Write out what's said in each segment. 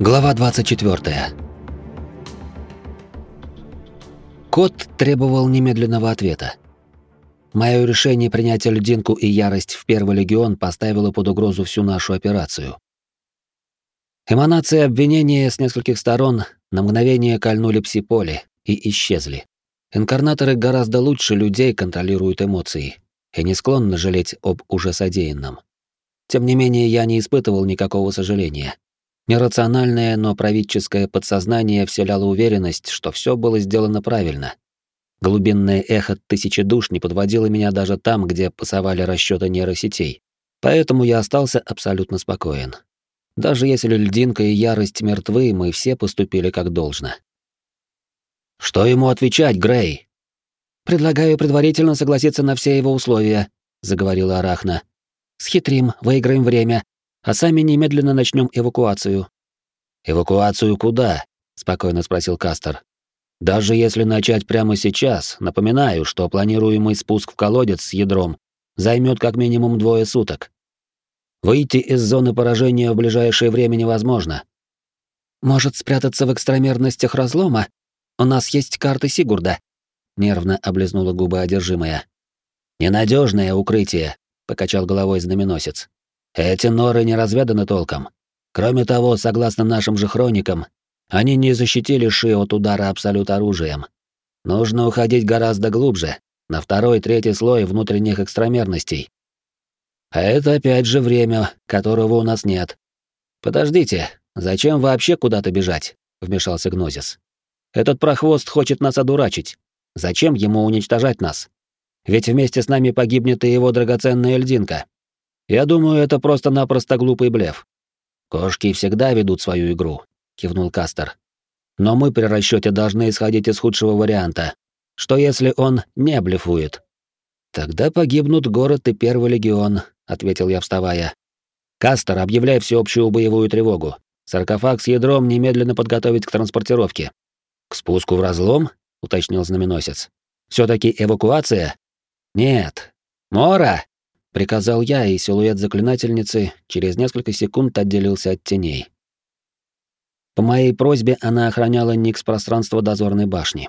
Глава 24. Кот требовал немедленного ответа. Мое решение принять льдинку и ярость в Первый легион поставило под угрозу всю нашу операцию. Эманации обвинения с нескольких сторон на мгновение кольнули псиполе и исчезли. Инкарнаторы гораздо лучше людей контролируют эмоции и не склонны жалеть об уже содеянном. Тем не менее, я не испытывал никакого сожаления. Нерациональное, но правительское подсознание вселяло уверенность, что все было сделано правильно. Глубинное эхо тысячи душ не подводило меня даже там, где пасовали расчеты нейросетей. Поэтому я остался абсолютно спокоен. Даже если льдинка и ярость мертвы, мы все поступили как должно. «Что ему отвечать, Грей?» «Предлагаю предварительно согласиться на все его условия», — заговорила Арахна. «Схитрим, выиграем время, а сами немедленно начнем эвакуацию. Эвакуацию куда? спокойно спросил Кастер. Даже если начать прямо сейчас, напоминаю, что планируемый спуск в колодец с ядром займет как минимум двое суток. Выйти из зоны поражения в ближайшее время невозможно. Может спрятаться в экстрамерностях разлома? У нас есть карты Сигурда. Нервно облизнула губы одержимая. Ненадежное укрытие, покачал головой знаменосец. Эти норы не разведаны толком. Кроме того, согласно нашим же хроникам, они не защитили Ши от удара абсолют оружием. Нужно уходить гораздо глубже, на второй, третий слой внутренних экстрамерностей. А это опять же время, которого у нас нет. Подождите, зачем вообще куда-то бежать? вмешался Гнозис. Этот прохвост хочет нас одурачить. Зачем ему уничтожать нас? Ведь вместе с нами погибнет и его драгоценная льдинка. Я думаю, это просто-напросто глупый блеф. Кошки всегда ведут свою игру, кивнул Кастер. Но мы при расчете должны исходить из худшего варианта. Что если он не блефует? Тогда погибнут город и первый легион, ответил я, вставая. Кастер, объявляй всеобщую боевую тревогу. Саркофаг с ядром немедленно подготовить к транспортировке. К спуску в разлом? уточнил знаменосец. все таки эвакуация? Нет. Мора! Приказал я, и силуэт заклинательницы через несколько секунд отделился от теней. По моей просьбе она охраняла Никс пространство дозорной башни.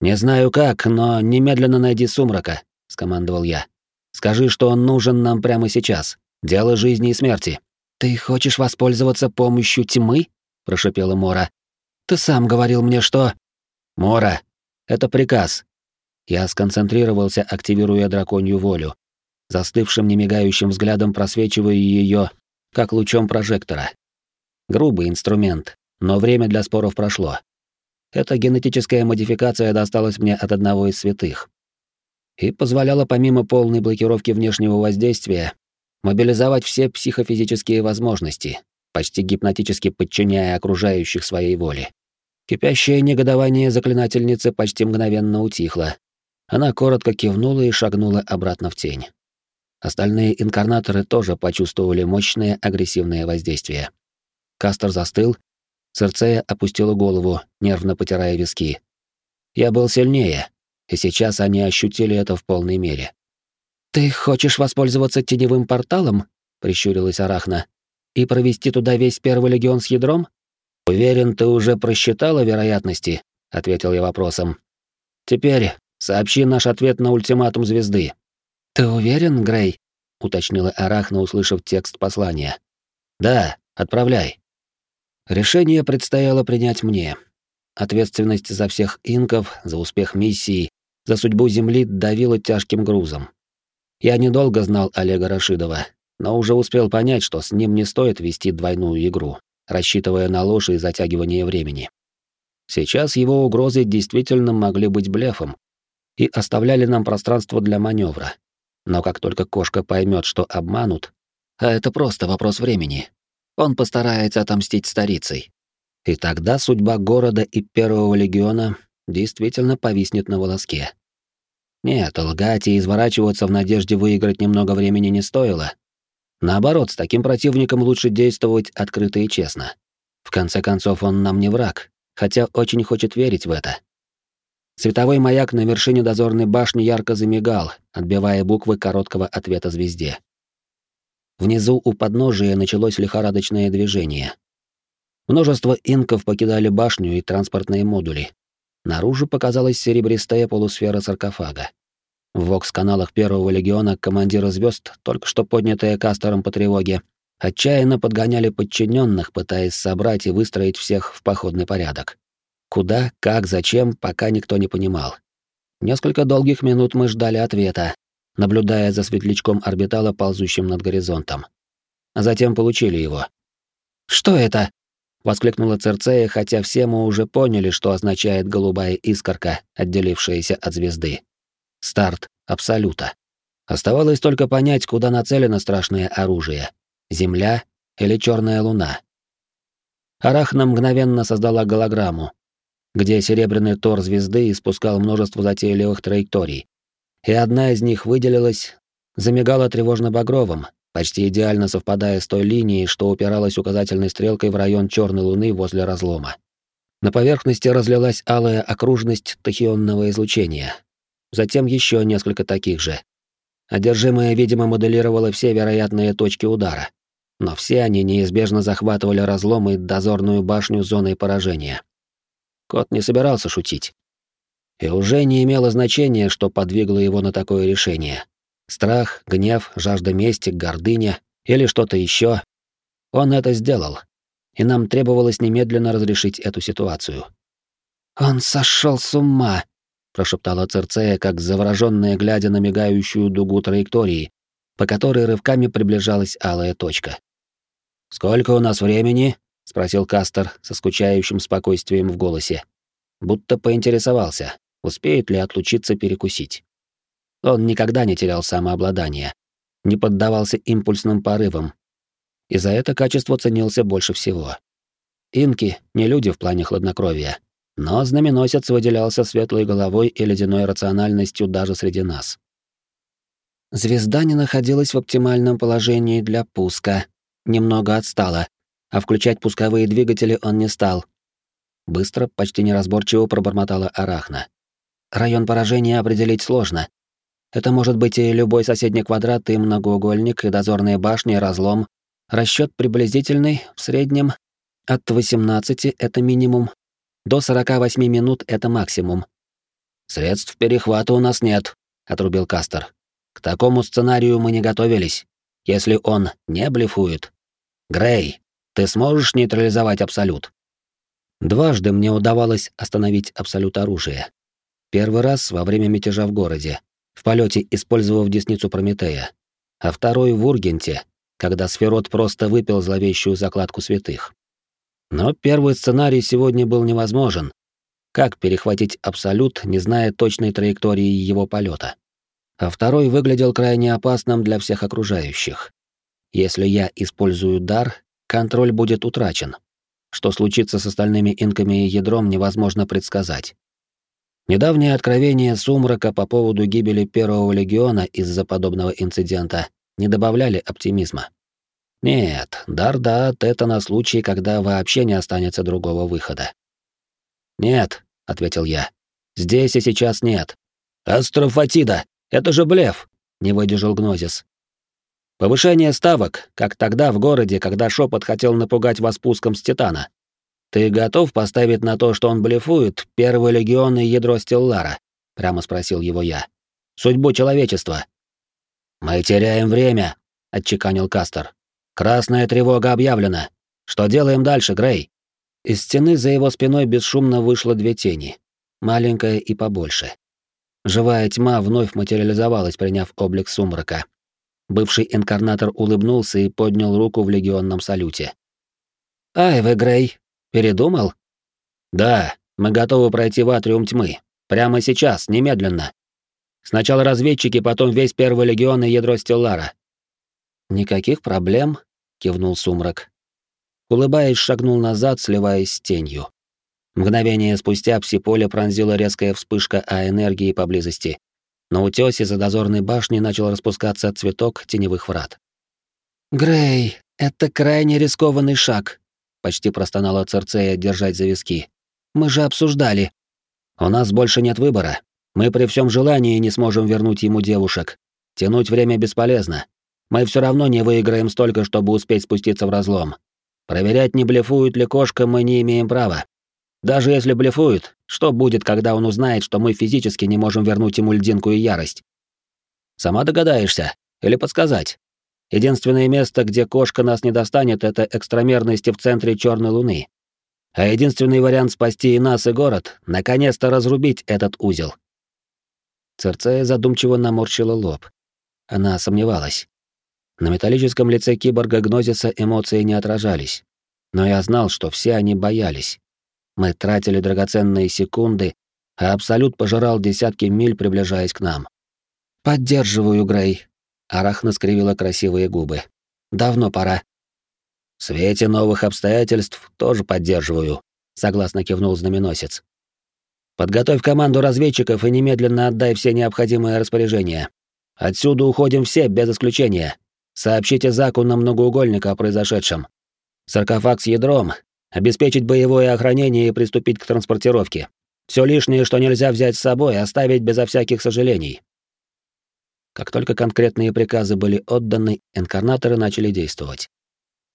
«Не знаю как, но немедленно найди Сумрака», — скомандовал я. «Скажи, что он нужен нам прямо сейчас. Дело жизни и смерти». «Ты хочешь воспользоваться помощью тьмы?» — прошипела Мора. «Ты сам говорил мне, что...» «Мора, это приказ». Я сконцентрировался, активируя драконью волю, застывшим немигающим взглядом просвечивая ее, как лучом прожектора. Грубый инструмент, но время для споров прошло. Эта генетическая модификация досталась мне от одного из святых. И позволяла помимо полной блокировки внешнего воздействия мобилизовать все психофизические возможности, почти гипнотически подчиняя окружающих своей воле. Кипящее негодование заклинательницы почти мгновенно утихло. Она коротко кивнула и шагнула обратно в тень. Остальные инкарнаторы тоже почувствовали мощное агрессивное воздействие. Кастер застыл, Сердцея опустила голову, нервно потирая виски. Я был сильнее, и сейчас они ощутили это в полной мере. «Ты хочешь воспользоваться теневым порталом?» — прищурилась Арахна. «И провести туда весь первый легион с ядром?» «Уверен, ты уже просчитала вероятности», — ответил я вопросом. «Теперь сообщи наш ответ на ультиматум звезды». «Ты уверен, Грей?» — уточнила Арахна, услышав текст послания. «Да, отправляй». Решение предстояло принять мне. Ответственность за всех инков, за успех миссии, за судьбу Земли давила тяжким грузом. Я недолго знал Олега Рашидова, но уже успел понять, что с ним не стоит вести двойную игру, рассчитывая на ложь и затягивание времени. Сейчас его угрозы действительно могли быть блефом и оставляли нам пространство для маневра. Но как только кошка поймет, что обманут, а это просто вопрос времени, он постарается отомстить старицей. И тогда судьба города и Первого легиона действительно повиснет на волоске. Нет, лгать и изворачиваться в надежде выиграть немного времени не стоило. Наоборот, с таким противником лучше действовать открыто и честно. В конце концов, он нам не враг, хотя очень хочет верить в это. Световой маяк на вершине дозорной башни ярко замигал, отбивая буквы короткого ответа звезде. Внизу у подножия началось лихорадочное движение. Множество инков покидали башню и транспортные модули. Наружу показалась серебристая полусфера саркофага. В вокс-каналах Первого легиона командиры звезд, только что поднятые Кастером по тревоге, отчаянно подгоняли подчиненных, пытаясь собрать и выстроить всех в походный порядок. Куда, как, зачем, пока никто не понимал. Несколько долгих минут мы ждали ответа, наблюдая за светлячком орбитала, ползущим над горизонтом. А затем получили его. «Что это?» — воскликнула Церцея, хотя все мы уже поняли, что означает голубая искорка, отделившаяся от звезды. Старт Абсолюта. Оставалось только понять, куда нацелено страшное оружие — Земля или Черная Луна. Арахна мгновенно создала голограмму, где серебряный тор звезды испускал множество затейливых траекторий. И одна из них выделилась, замигала тревожно-багровым, почти идеально совпадая с той линией, что упиралась указательной стрелкой в район черной луны возле разлома. На поверхности разлилась алая окружность тахионного излучения. Затем еще несколько таких же. Одержимая, видимо, моделировала все вероятные точки удара. Но все они неизбежно захватывали разлом и дозорную башню зоной поражения. Кот не собирался шутить. И уже не имело значения, что подвигло его на такое решение. Страх, гнев, жажда мести, гордыня или что-то еще. Он это сделал. И нам требовалось немедленно разрешить эту ситуацию. «Он сошел с ума!» — прошептала Церцея, как заворожённая, глядя на мигающую дугу траектории, по которой рывками приближалась алая точка. «Сколько у нас времени?» — спросил Кастер со скучающим спокойствием в голосе. Будто поинтересовался, успеет ли отлучиться перекусить. Он никогда не терял самообладание, не поддавался импульсным порывам, и за это качество ценился больше всего. Инки — не люди в плане хладнокровия, но знаменосец выделялся светлой головой и ледяной рациональностью даже среди нас. Звезда не находилась в оптимальном положении для пуска, немного отстала, а включать пусковые двигатели он не стал. Быстро, почти неразборчиво пробормотала Арахна. Район поражения определить сложно. Это может быть и любой соседний квадрат, и многоугольник, и дозорные башни, и разлом. Расчет приблизительный, в среднем от 18 это минимум, до 48 минут это максимум. Средств перехвата у нас нет, отрубил Кастер. К такому сценарию мы не готовились. Если он не блефует. Грей, ты сможешь нейтрализовать абсолют? Дважды мне удавалось остановить абсолют оружия. Первый раз во время мятежа в городе, в полете использовав десницу Прометея, а второй в Ургенте, когда Сферот просто выпил зловещую закладку святых. Но первый сценарий сегодня был невозможен. Как перехватить абсолют, не зная точной траектории его полета? А второй выглядел крайне опасным для всех окружающих. Если я использую дар, контроль будет утрачен. Что случится с остальными инками и ядром, невозможно предсказать. Недавнее откровение Сумрака по поводу гибели Первого Легиона из-за подобного инцидента не добавляли оптимизма. Нет, дар дат это на случай, когда вообще не останется другого выхода. Нет, ответил я. Здесь и сейчас нет. Астрофатида, это же блеф, не выдержал Гнозис. Повышение ставок, как тогда в городе, когда шепот хотел напугать вас пуском с Титана. Ты готов поставить на то, что он блефует, первый легион и ядро Стеллара? Прямо спросил его я. Судьбу человечества. Мы теряем время, отчеканил Кастер. Красная тревога объявлена. Что делаем дальше, Грей? Из стены за его спиной бесшумно вышло две тени, маленькая и побольше. Живая тьма вновь материализовалась, приняв облик сумрака, Бывший инкарнатор улыбнулся и поднял руку в легионном салюте. «Ай, вы, Грей, передумал?» «Да, мы готовы пройти в атриум тьмы. Прямо сейчас, немедленно. Сначала разведчики, потом весь первый легион и ядро Стеллара». «Никаких проблем», — кивнул сумрак. Улыбаясь, шагнул назад, сливаясь с тенью. Мгновение спустя пси-поле пронзила резкая вспышка А-энергии поблизости, на утёсе за дозорной башней начал распускаться цветок теневых врат. «Грей, это крайне рискованный шаг», — почти простонала Церцея, держать за виски. «Мы же обсуждали». «У нас больше нет выбора. Мы при всем желании не сможем вернуть ему девушек. Тянуть время бесполезно. Мы все равно не выиграем столько, чтобы успеть спуститься в разлом. Проверять, не блефует ли кошка, мы не имеем права. Даже если блефует, что будет, когда он узнает, что мы физически не можем вернуть ему льдинку и ярость? Сама догадаешься? Или подсказать? Единственное место, где кошка нас не достанет, это экстрамерности в центре Черной Луны. А единственный вариант спасти и нас, и город — наконец-то разрубить этот узел. Церцея задумчиво наморщила лоб. Она сомневалась. На металлическом лице киборга Гнозиса эмоции не отражались. Но я знал, что все они боялись. Мы тратили драгоценные секунды, а Абсолют пожирал десятки миль, приближаясь к нам. «Поддерживаю, Грей», — Арахна скривила красивые губы. «Давно пора». «В свете новых обстоятельств тоже поддерживаю», — согласно кивнул знаменосец. «Подготовь команду разведчиков и немедленно отдай все необходимые распоряжения. Отсюда уходим все, без исключения. Сообщите Заку на многоугольника о произошедшем. Саркофаг с ядром, обеспечить боевое охранение и приступить к транспортировке. Все лишнее, что нельзя взять с собой, оставить безо всяких сожалений. Как только конкретные приказы были отданы, инкарнаторы начали действовать.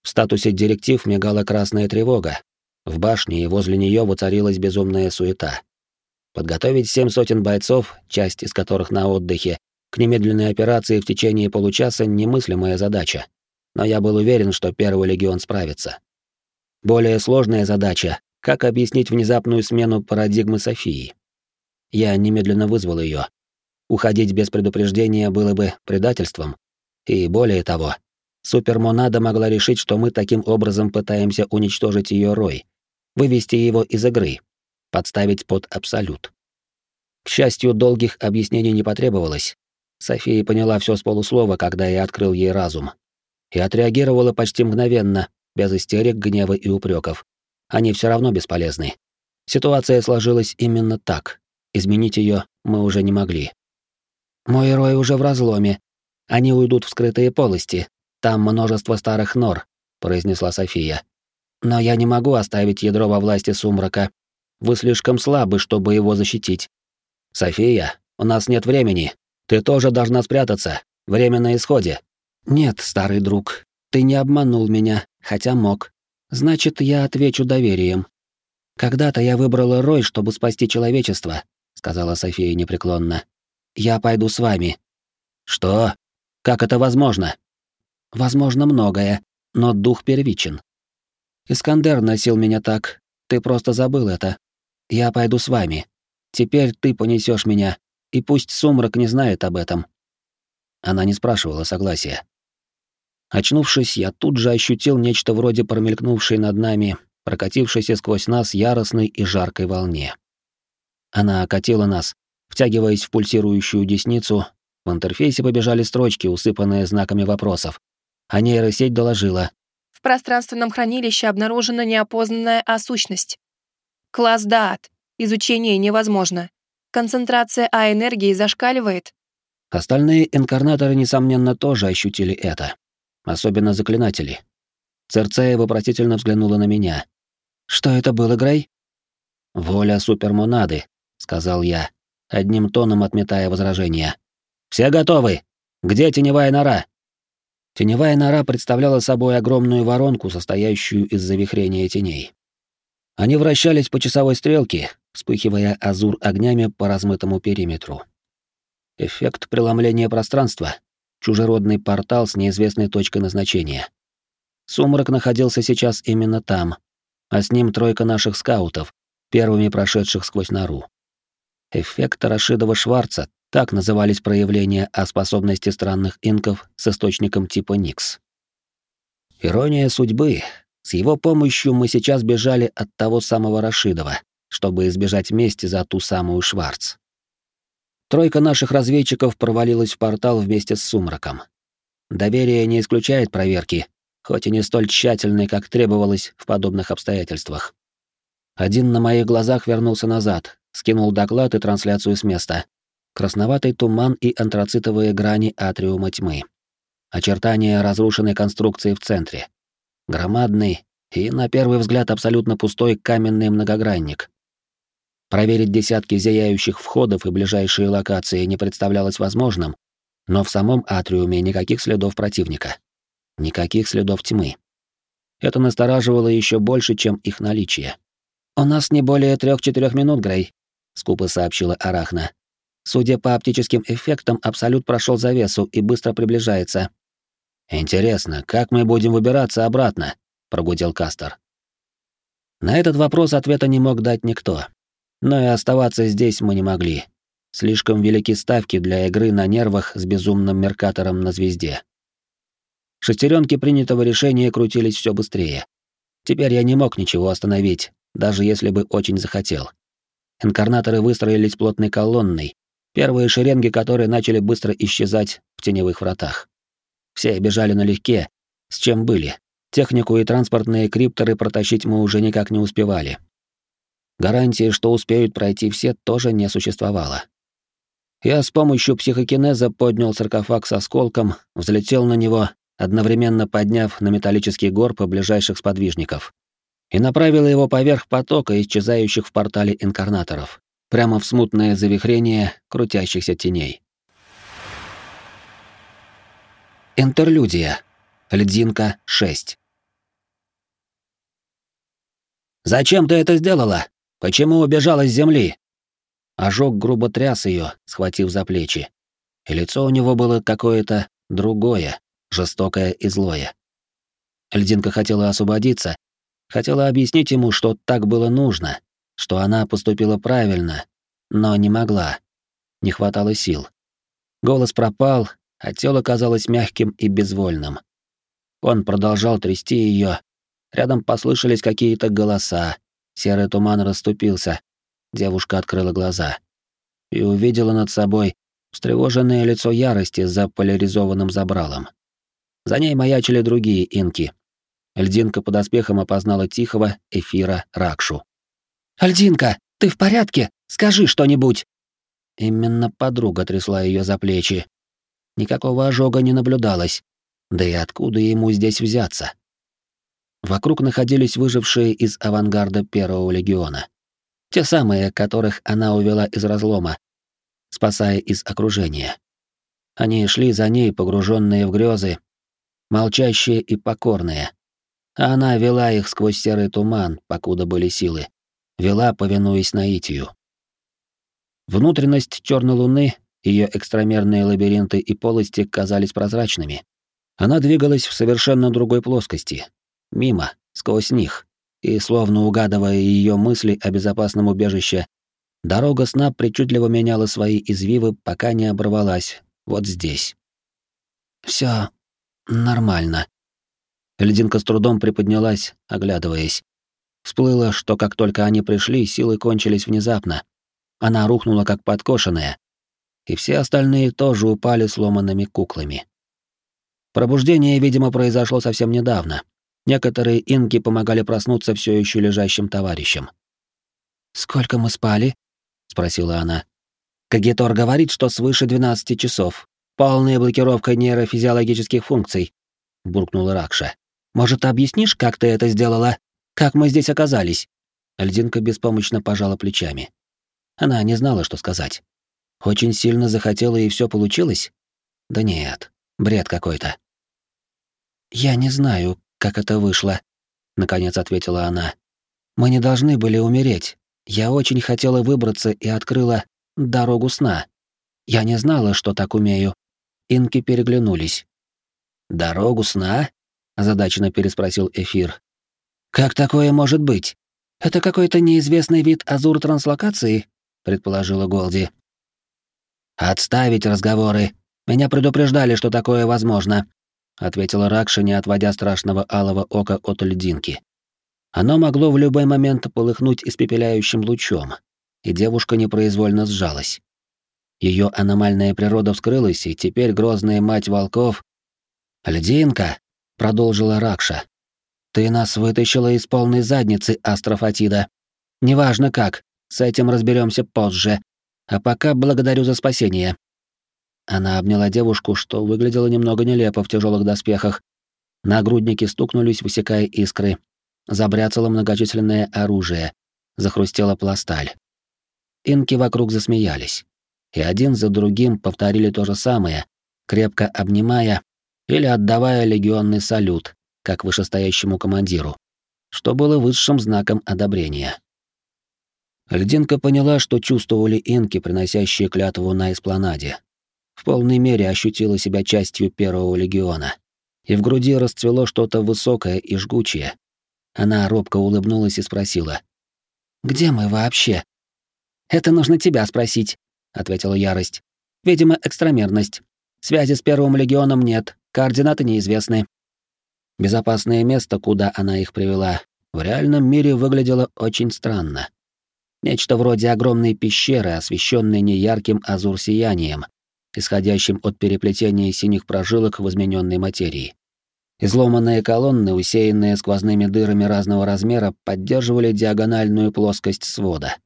В статусе директив мигала красная тревога. В башне и возле нее воцарилась безумная суета. Подготовить семь сотен бойцов, часть из которых на отдыхе, к немедленной операции в течение получаса немыслимая задача. Но я был уверен, что Первый легион справится. Более сложная задача — как объяснить внезапную смену парадигмы Софии. Я немедленно вызвал ее. Уходить без предупреждения было бы предательством. И более того, супермонада могла решить, что мы таким образом пытаемся уничтожить ее рой, вывести его из игры, подставить под абсолют. К счастью, долгих объяснений не потребовалось. София поняла все с полуслова, когда я открыл ей разум. И отреагировала почти мгновенно, без истерик, гнева и упреков. Они все равно бесполезны. Ситуация сложилась именно так. Изменить ее мы уже не могли. Мой рой уже в разломе. Они уйдут в скрытые полости. Там множество старых нор, произнесла София. Но я не могу оставить ядро во власти сумрака. Вы слишком слабы, чтобы его защитить. София, у нас нет времени. Ты тоже должна спрятаться. Время на исходе. Нет, старый друг, ты не обманул меня, хотя мог. Значит, я отвечу доверием. Когда-то я выбрала Рой, чтобы спасти человечество, сказала София непреклонно. Я пойду с вами. Что? Как это возможно? Возможно многое, но дух первичен. Искандер носил меня так. Ты просто забыл это. Я пойду с вами. Теперь ты понесешь меня, и пусть сумрак не знает об этом. Она не спрашивала согласия. Очнувшись, я тут же ощутил нечто вроде промелькнувшей над нами, прокатившейся сквозь нас яростной и жаркой волне. Она окатила нас, втягиваясь в пульсирующую десницу, в интерфейсе побежали строчки, усыпанные знаками вопросов. А нейросеть доложила. В пространственном хранилище обнаружена неопознанная осущность. Класс ДААТ. Изучение невозможно. Концентрация А-энергии зашкаливает. Остальные инкарнаторы, несомненно, тоже ощутили это особенно заклинатели. Церцея вопросительно взглянула на меня. «Что это было, Грей?» «Воля супермонады», — сказал я, одним тоном отметая возражения. «Все готовы? Где теневая нора?» Теневая нора представляла собой огромную воронку, состоящую из завихрения теней. Они вращались по часовой стрелке, вспыхивая азур огнями по размытому периметру. Эффект преломления пространства, чужеродный портал с неизвестной точкой назначения. Сумрак находился сейчас именно там, а с ним тройка наших скаутов, первыми прошедших сквозь нору. Эффект Рашидова-Шварца — так назывались проявления о способности странных инков с источником типа Никс. Ирония судьбы. С его помощью мы сейчас бежали от того самого Рашидова, чтобы избежать мести за ту самую Шварц. Тройка наших разведчиков провалилась в портал вместе с сумраком. Доверие не исключает проверки, хоть и не столь тщательной, как требовалось в подобных обстоятельствах. Один на моих глазах вернулся назад, скинул доклад и трансляцию с места. Красноватый туман и антрацитовые грани атриума тьмы. Очертания разрушенной конструкции в центре. Громадный и, на первый взгляд, абсолютно пустой каменный многогранник, Проверить десятки зияющих входов и ближайшие локации не представлялось возможным, но в самом атриуме никаких следов противника. Никаких следов тьмы. Это настораживало еще больше, чем их наличие. «У нас не более трех-четырех минут, Грей», — скупо сообщила Арахна. «Судя по оптическим эффектам, Абсолют прошел завесу и быстро приближается». «Интересно, как мы будем выбираться обратно?» — прогудел Кастер. На этот вопрос ответа не мог дать никто. Но и оставаться здесь мы не могли. Слишком велики ставки для игры на нервах с безумным меркатором на звезде. Шестеренки принятого решения крутились все быстрее. Теперь я не мог ничего остановить, даже если бы очень захотел. Инкарнаторы выстроились плотной колонной, первые шеренги которые начали быстро исчезать в теневых вратах. Все бежали налегке, с чем были. Технику и транспортные крипторы протащить мы уже никак не успевали. Гарантии, что успеют пройти все, тоже не существовало. Я с помощью психокинеза поднял саркофаг с осколком, взлетел на него, одновременно подняв на металлический горб ближайших сподвижников, и направил его поверх потока исчезающих в портале инкарнаторов, прямо в смутное завихрение крутящихся теней. Интерлюдия. Льдинка 6. «Зачем ты это сделала? Почему убежала с земли?» Ожог грубо тряс ее, схватив за плечи. И лицо у него было какое-то другое, жестокое и злое. Льдинка хотела освободиться, хотела объяснить ему, что так было нужно, что она поступила правильно, но не могла. Не хватало сил. Голос пропал, а тело казалось мягким и безвольным. Он продолжал трясти ее. Рядом послышались какие-то голоса. Серый туман расступился. Девушка открыла глаза и увидела над собой встревоженное лицо ярости за поляризованным забралом. За ней маячили другие инки. Льдинка под оспехом опознала Тихого, Эфира, Ракшу. «Альдинка, ты в порядке? Скажи что-нибудь!» Именно подруга трясла ее за плечи. Никакого ожога не наблюдалось. Да и откуда ему здесь взяться? Вокруг находились выжившие из авангарда Первого легиона. Те самые, которых она увела из разлома, спасая из окружения. Они шли за ней, погруженные в грезы, молчащие и покорные. А она вела их сквозь серый туман, покуда были силы. Вела, повинуясь наитию. Внутренность черной луны, ее экстрамерные лабиринты и полости казались прозрачными. Она двигалась в совершенно другой плоскости, мимо, сквозь них, и, словно угадывая ее мысли о безопасном убежище, дорога сна причудливо меняла свои извивы, пока не оборвалась, вот здесь. Все нормально. Лединка с трудом приподнялась, оглядываясь. Всплыло, что как только они пришли, силы кончились внезапно. Она рухнула как подкошенная, и все остальные тоже упали сломанными куклами. Пробуждение, видимо, произошло совсем недавно. Некоторые инки помогали проснуться все еще лежащим товарищам. «Сколько мы спали?» — спросила она. «Кагитор говорит, что свыше 12 часов. Полная блокировка нейрофизиологических функций», — буркнула Ракша. «Может, объяснишь, как ты это сделала? Как мы здесь оказались?» Льдинка беспомощно пожала плечами. Она не знала, что сказать. Очень сильно захотела, и все получилось? Да нет, бред какой-то. «Я не знаю, как это вышло», — наконец ответила она. «Мы не должны были умереть. Я очень хотела выбраться и открыла дорогу сна. Я не знала, что так умею». Инки переглянулись. «Дорогу сна?» — озадаченно переспросил Эфир. «Как такое может быть? Это какой-то неизвестный вид азур-транслокации?» — предположила Голди. «Отставить разговоры. Меня предупреждали, что такое возможно ответила Ракша, не отводя страшного алого ока от льдинки. Оно могло в любой момент полыхнуть испепеляющим лучом, и девушка непроизвольно сжалась. Ее аномальная природа вскрылась, и теперь грозная мать волков... «Льдинка!» — продолжила Ракша. «Ты нас вытащила из полной задницы, Астрофатида. Неважно как, с этим разберемся позже. А пока благодарю за спасение. Она обняла девушку, что выглядело немного нелепо в тяжелых доспехах. Нагрудники стукнулись, высекая искры. Забряцало многочисленное оружие. Захрустела пласталь. Инки вокруг засмеялись. И один за другим повторили то же самое, крепко обнимая или отдавая легионный салют, как вышестоящему командиру, что было высшим знаком одобрения. Льдинка поняла, что чувствовали инки, приносящие клятву на эспланаде. В полной мере ощутила себя частью первого легиона. И в груди расцвело что-то высокое и жгучее. Она робко улыбнулась и спросила. «Где мы вообще?» «Это нужно тебя спросить», — ответила ярость. «Видимо, экстрамерность. Связи с первым легионом нет, координаты неизвестны». Безопасное место, куда она их привела, в реальном мире выглядело очень странно. Нечто вроде огромной пещеры, освещенной неярким азур-сиянием, исходящим от переплетения синих прожилок в измененной материи. Изломанные колонны, усеянные сквозными дырами разного размера, поддерживали диагональную плоскость свода.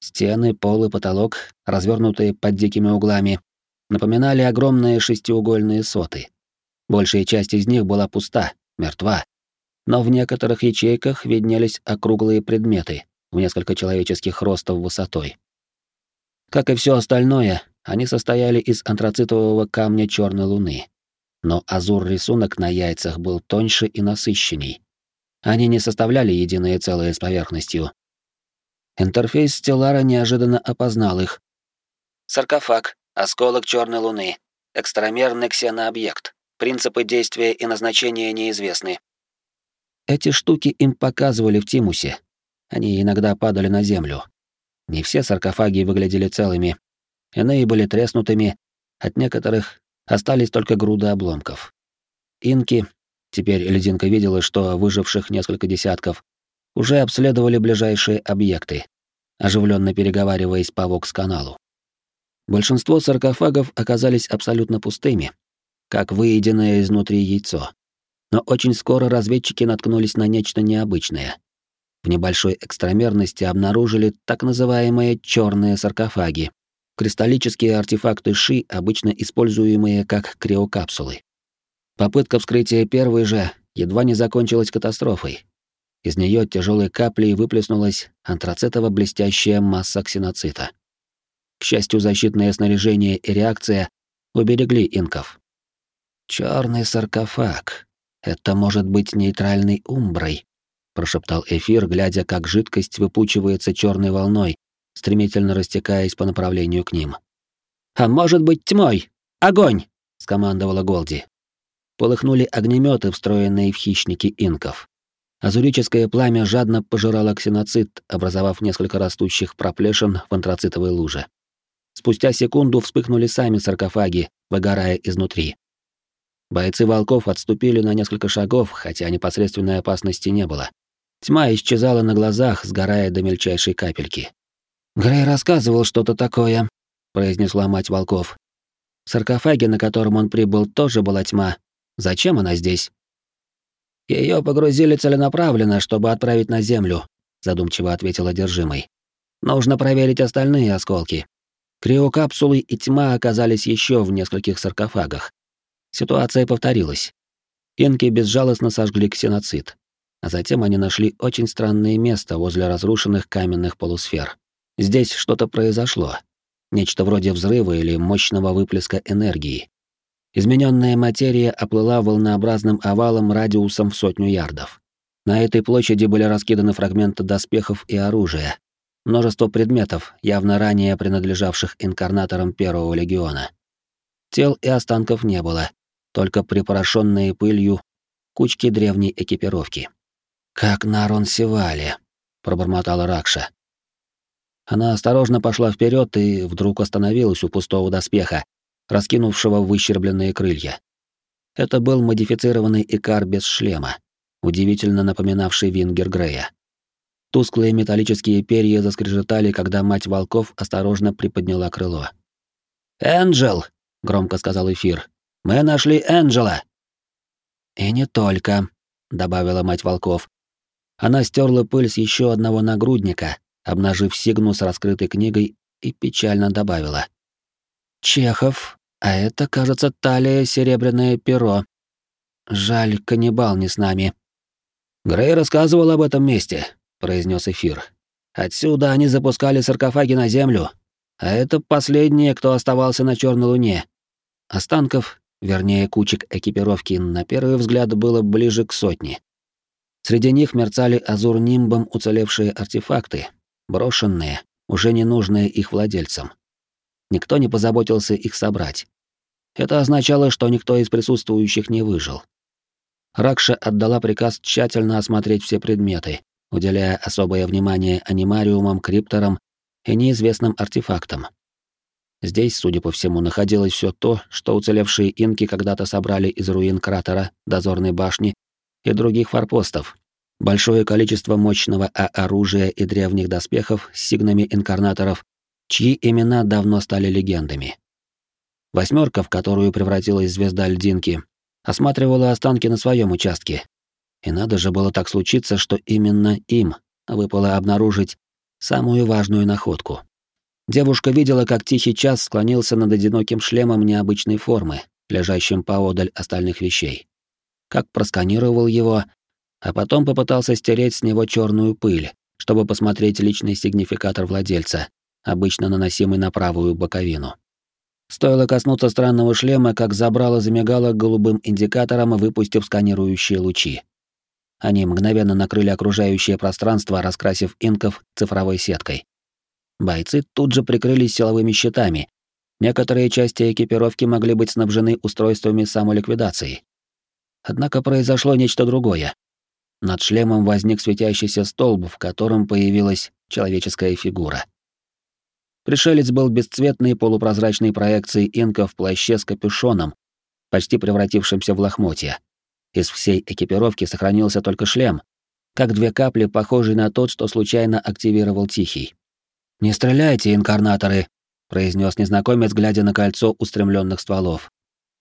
Стены, пол и потолок, развернутые под дикими углами, напоминали огромные шестиугольные соты. Большая часть из них была пуста, мертва. Но в некоторых ячейках виднелись округлые предметы в несколько человеческих ростов высотой. Как и все остальное, они состояли из антрацитового камня черной луны. Но азур-рисунок на яйцах был тоньше и насыщенней. Они не составляли единое целое с поверхностью. Интерфейс Стеллара неожиданно опознал их. Саркофаг, осколок черной луны, экстрамерный ксенообъект. Принципы действия и назначения неизвестны. Эти штуки им показывали в Тимусе. Они иногда падали на землю. Не все саркофаги выглядели целыми. Иные были треснутыми, от некоторых остались только груды обломков. Инки, теперь Лединка видела, что выживших несколько десятков, уже обследовали ближайшие объекты, оживленно переговариваясь по Вокс-каналу. Большинство саркофагов оказались абсолютно пустыми, как выеденное изнутри яйцо. Но очень скоро разведчики наткнулись на нечто необычное. В небольшой экстрамерности обнаружили так называемые черные саркофаги, кристаллические артефакты Ши, обычно используемые как криокапсулы. Попытка вскрытия первой же едва не закончилась катастрофой. Из нее тяжелой каплей выплеснулась антрацитово-блестящая масса ксеноцита. К счастью, защитное снаряжение и реакция уберегли инков. Черный саркофаг. Это может быть нейтральной умброй, прошептал эфир, глядя, как жидкость выпучивается черной волной, стремительно растекаясь по направлению к ним. «А может быть тьмой! Огонь!» — скомандовала Голди. Полыхнули огнеметы, встроенные в хищники инков. Азурическое пламя жадно пожирало ксеноцит, образовав несколько растущих проплешин в антрацитовой луже. Спустя секунду вспыхнули сами саркофаги, выгорая изнутри. Бойцы волков отступили на несколько шагов, хотя непосредственной опасности не было. Тьма исчезала на глазах, сгорая до мельчайшей капельки. «Грей рассказывал что-то такое», — произнесла мать волков. В саркофаге, на котором он прибыл, тоже была тьма. Зачем она здесь? Ее погрузили целенаправленно, чтобы отправить на землю, задумчиво ответил одержимый. Нужно проверить остальные осколки. Криокапсулы и тьма оказались еще в нескольких саркофагах. Ситуация повторилась. Инки безжалостно сожгли ксеноцид, а затем они нашли очень странное место возле разрушенных каменных полусфер. Здесь что-то произошло. Нечто вроде взрыва или мощного выплеска энергии. Измененная материя оплыла волнообразным овалом радиусом в сотню ярдов. На этой площади были раскиданы фрагменты доспехов и оружия. Множество предметов, явно ранее принадлежавших инкарнаторам Первого легиона. Тел и останков не было, только припорошенные пылью кучки древней экипировки. «Как на Ронсевале», — пробормотала Ракша. Она осторожно пошла вперед и вдруг остановилась у пустого доспеха, раскинувшего выщербленные крылья. Это был модифицированный Икар без шлема, удивительно напоминавший Вингер Грея. Тусклые металлические перья заскрежетали, когда мать волков осторожно приподняла крыло. «Энджел!» — громко сказал эфир. «Мы нашли Энджела!» «И не только», — добавила мать волков. Она стерла пыль с еще одного нагрудника, обнажив сигну с раскрытой книгой, и печально добавила. «Чехов, а это, кажется, талия серебряное перо. Жаль, каннибал не с нами». «Грей рассказывал об этом месте», — произнес эфир. «Отсюда они запускали саркофаги на землю, а это последние, кто оставался на Черной Луне. Останков вернее кучек экипировки, на первый взгляд было ближе к сотне. Среди них мерцали азур-нимбом уцелевшие артефакты, брошенные, уже ненужные их владельцам. Никто не позаботился их собрать. Это означало, что никто из присутствующих не выжил. Ракша отдала приказ тщательно осмотреть все предметы, уделяя особое внимание анимариумам, крипторам и неизвестным артефактам. Здесь, судя по всему, находилось все то, что уцелевшие инки когда-то собрали из руин кратера, дозорной башни и других форпостов. Большое количество мощного оружия и древних доспехов с сигнами инкарнаторов, чьи имена давно стали легендами. Восьмерка, в которую превратилась звезда льдинки, осматривала останки на своем участке. И надо же было так случиться, что именно им выпало обнаружить самую важную находку. Девушка видела, как тихий час склонился над одиноким шлемом необычной формы, лежащим поодаль остальных вещей. Как просканировал его, а потом попытался стереть с него черную пыль, чтобы посмотреть личный сигнификатор владельца, обычно наносимый на правую боковину. Стоило коснуться странного шлема, как забрало замигало голубым индикатором, выпустив сканирующие лучи. Они мгновенно накрыли окружающее пространство, раскрасив инков цифровой сеткой. Бойцы тут же прикрылись силовыми щитами. Некоторые части экипировки могли быть снабжены устройствами самоликвидации. Однако произошло нечто другое. Над шлемом возник светящийся столб, в котором появилась человеческая фигура. Пришелец был бесцветной полупрозрачной проекцией инка в плаще с капюшоном, почти превратившимся в лохмотья. Из всей экипировки сохранился только шлем, как две капли, похожие на тот, что случайно активировал Тихий. «Не стреляйте, инкарнаторы», — произнес незнакомец, глядя на кольцо устремленных стволов.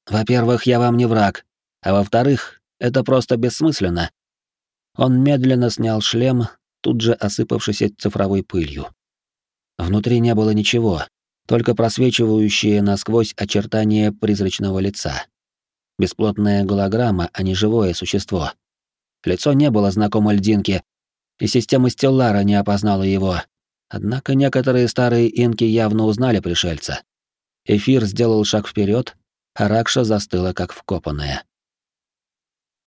«Во-первых, я вам не враг, а во-вторых, это просто бессмысленно». Он медленно снял шлем, тут же осыпавшийся цифровой пылью. Внутри не было ничего, только просвечивающие насквозь очертания призрачного лица. Бесплотная голограмма, а не живое существо. Лицо не было знакомо льдинке, и система Стеллара не опознала его. Однако некоторые старые инки явно узнали пришельца. Эфир сделал шаг вперед, а Ракша застыла как вкопанная.